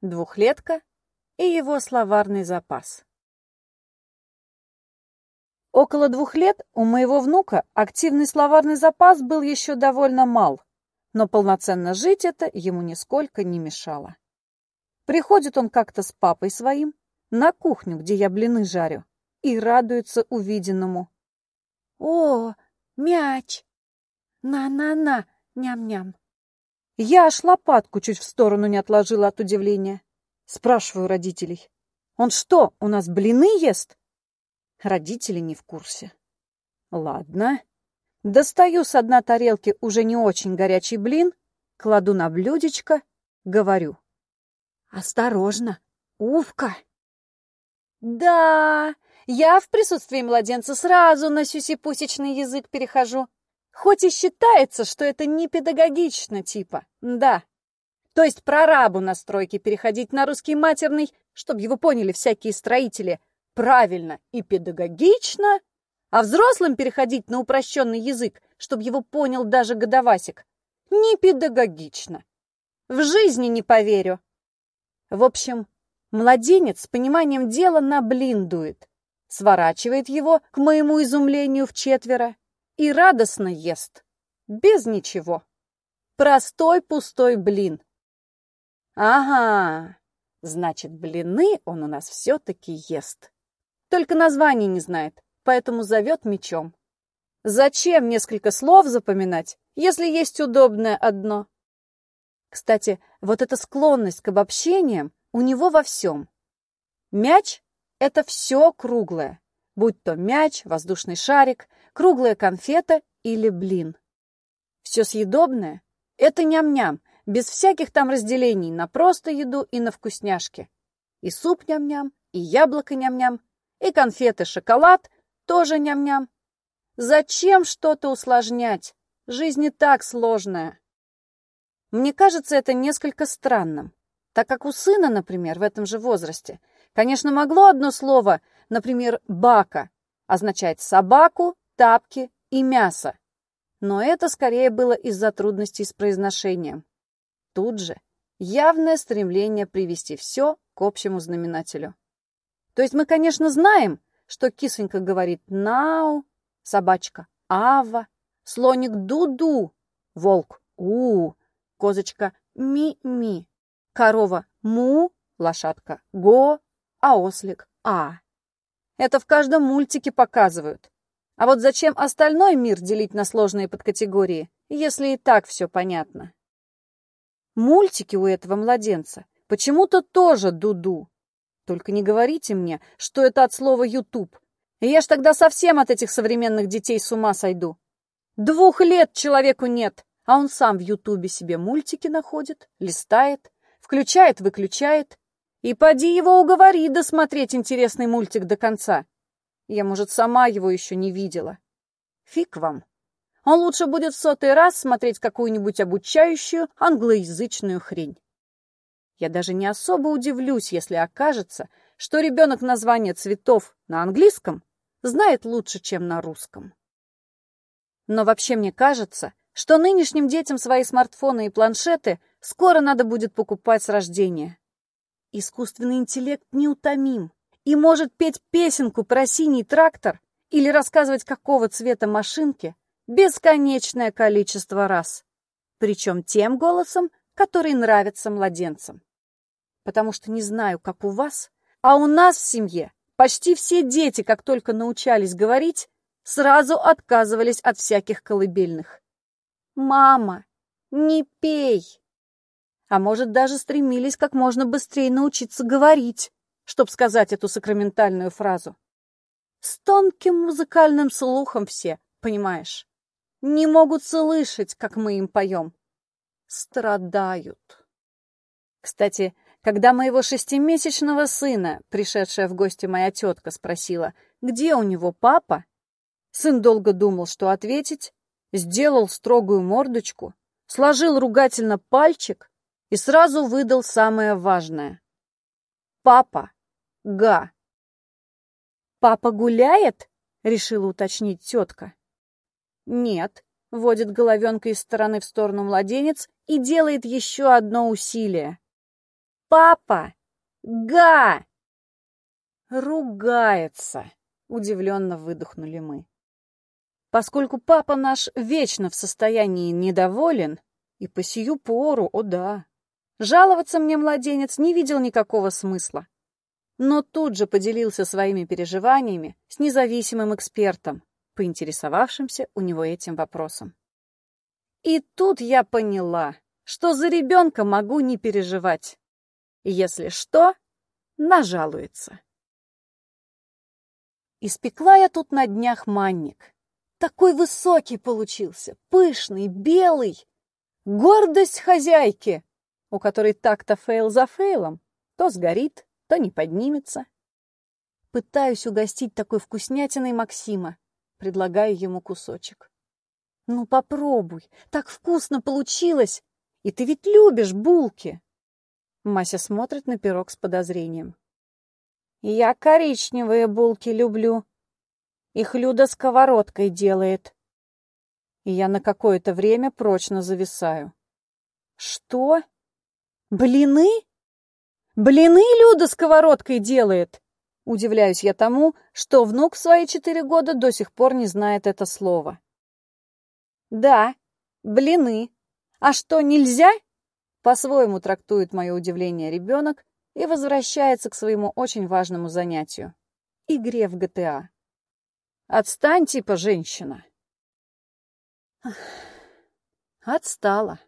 двухлетка и его словарный запас. Около двух лет у моего внука активный словарный запас был еще довольно мал, но полноценно жить это ему нисколько не мешало. Приходит он как-то с папой своим на кухню, где я блины жарю, и радуется увиденному. «О, мяч! На-на-на, ням-ням!» Я аж лопатку чуть в сторону не отложила от удивления. Спрашиваю родителей. «Он что, у нас блины ест?» Родители не в курсе. Ладно. Достаю с одной тарелки уже не очень горячий блин, кладу на блюдечко, говорю. «Осторожно! Увка!» «Да, я в присутствии младенца сразу на сюсипусечный язык перехожу. Хоть и считается, что это не педагогично типа, да. То есть прорабу на стройке переходить на русский матерный, чтобы его поняли всякие строители, правильно и педагогично, а взрослым переходить на упрощенный язык, чтобы его понял даже годовасик, не педагогично. В жизни не поверю. В общем, младенец с пониманием дела на блин сворачивает его, к моему изумлению, в четверо и радостно ест. Без ничего. Простой пустой блин. Ага, значит, блины он у нас все-таки ест. Только название не знает, поэтому зовет мечом. Зачем несколько слов запоминать, если есть удобное одно? Кстати, вот эта склонность к обобщениям у него во всем. Мяч — это все круглое, будь то мяч, воздушный шарик, круглая конфета или блин. Все съедобное — это ням-ням, без всяких там разделений на просто еду и на вкусняшки. И суп ням-ням, и яблоко ням-ням, и конфеты шоколад тоже ням-ням. Зачем что-то усложнять? Жизнь не так сложная. Мне кажется это несколько странным, так как у сына, например, в этом же возрасте, конечно, могло одно слово, например, «бака», означать собаку, тапки и мясо. Но это скорее было из-за трудностей с произношением. Тут же явное стремление привести все к общему знаменателю. То есть мы, конечно, знаем, что кисонька говорит «нау», собачка «ава», слоник «ду-ду», волк «у», козочка «ми-ми», корова «му», лошадка «го», а ослик «а». Это в каждом мультике показывают. А вот зачем остальной мир делить на сложные подкатегории, если и так все понятно? Мультики у этого младенца почему-то тоже дуду. Только не говорите мне, что это от слова «ютуб». Я ж тогда совсем от этих современных детей с ума сойду. Двух лет человеку нет, а он сам в ютубе себе мультики находит, листает, включает-выключает. И поди его уговори досмотреть интересный мультик до конца. Я, может, сама его еще не видела. Фиг вам. Он лучше будет в сотый раз смотреть какую-нибудь обучающую англоязычную хрень. Я даже не особо удивлюсь, если окажется, что ребенок название цветов на английском знает лучше, чем на русском. Но вообще мне кажется, что нынешним детям свои смартфоны и планшеты скоро надо будет покупать с рождения. Искусственный интеллект неутомим и может петь песенку про синий трактор или рассказывать, какого цвета машинки, бесконечное количество раз. Причем тем голосом, который нравится младенцам. Потому что не знаю, как у вас, а у нас в семье почти все дети, как только научались говорить, сразу отказывались от всяких колыбельных. «Мама, не пей!» А может, даже стремились как можно быстрее научиться говорить чтобы сказать эту сакраментальную фразу. С тонким музыкальным слухом все, понимаешь? Не могут слышать, как мы им поем. Страдают. Кстати, когда моего шестимесячного сына, пришедшая в гости моя тетка, спросила, где у него папа, сын долго думал, что ответить, сделал строгую мордочку, сложил ругательно пальчик и сразу выдал самое важное. Папа Га. «Папа гуляет?» — решила уточнить тетка. «Нет», — водит головенкой из стороны в сторону младенец и делает еще одно усилие. Папа! Га! Ругается, удивленно выдохнули мы. Поскольку папа наш вечно в состоянии недоволен, и по сию пору, о да, жаловаться мне младенец не видел никакого смысла. Но тут же поделился своими переживаниями с независимым экспертом, поинтересовавшимся у него этим вопросом. И тут я поняла, что за ребенка могу не переживать. Если что, нажалуется. Испекла я тут на днях манник. Такой высокий получился, пышный, белый. Гордость хозяйки, у которой так-то фейл за фейлом. То сгорит, то не поднимется. Пытаюсь угостить такой вкуснятиной Максима. Предлагаю ему кусочек. «Ну попробуй, так вкусно получилось! И ты ведь любишь булки!» Мася смотрит на пирог с подозрением. «Я коричневые булки люблю. Их Люда сковородкой делает». И я на какое-то время прочно зависаю. «Что? Блины? Блины Люда сковородкой делает?» Удивляюсь я тому, что внук в свои четыре года до сих пор не знает это слово. «Да, блины. А что, нельзя?» По-своему трактует мое удивление ребенок и возвращается к своему очень важному занятию — игре в ГТА. «Отстань, типа, женщина!» Отстала.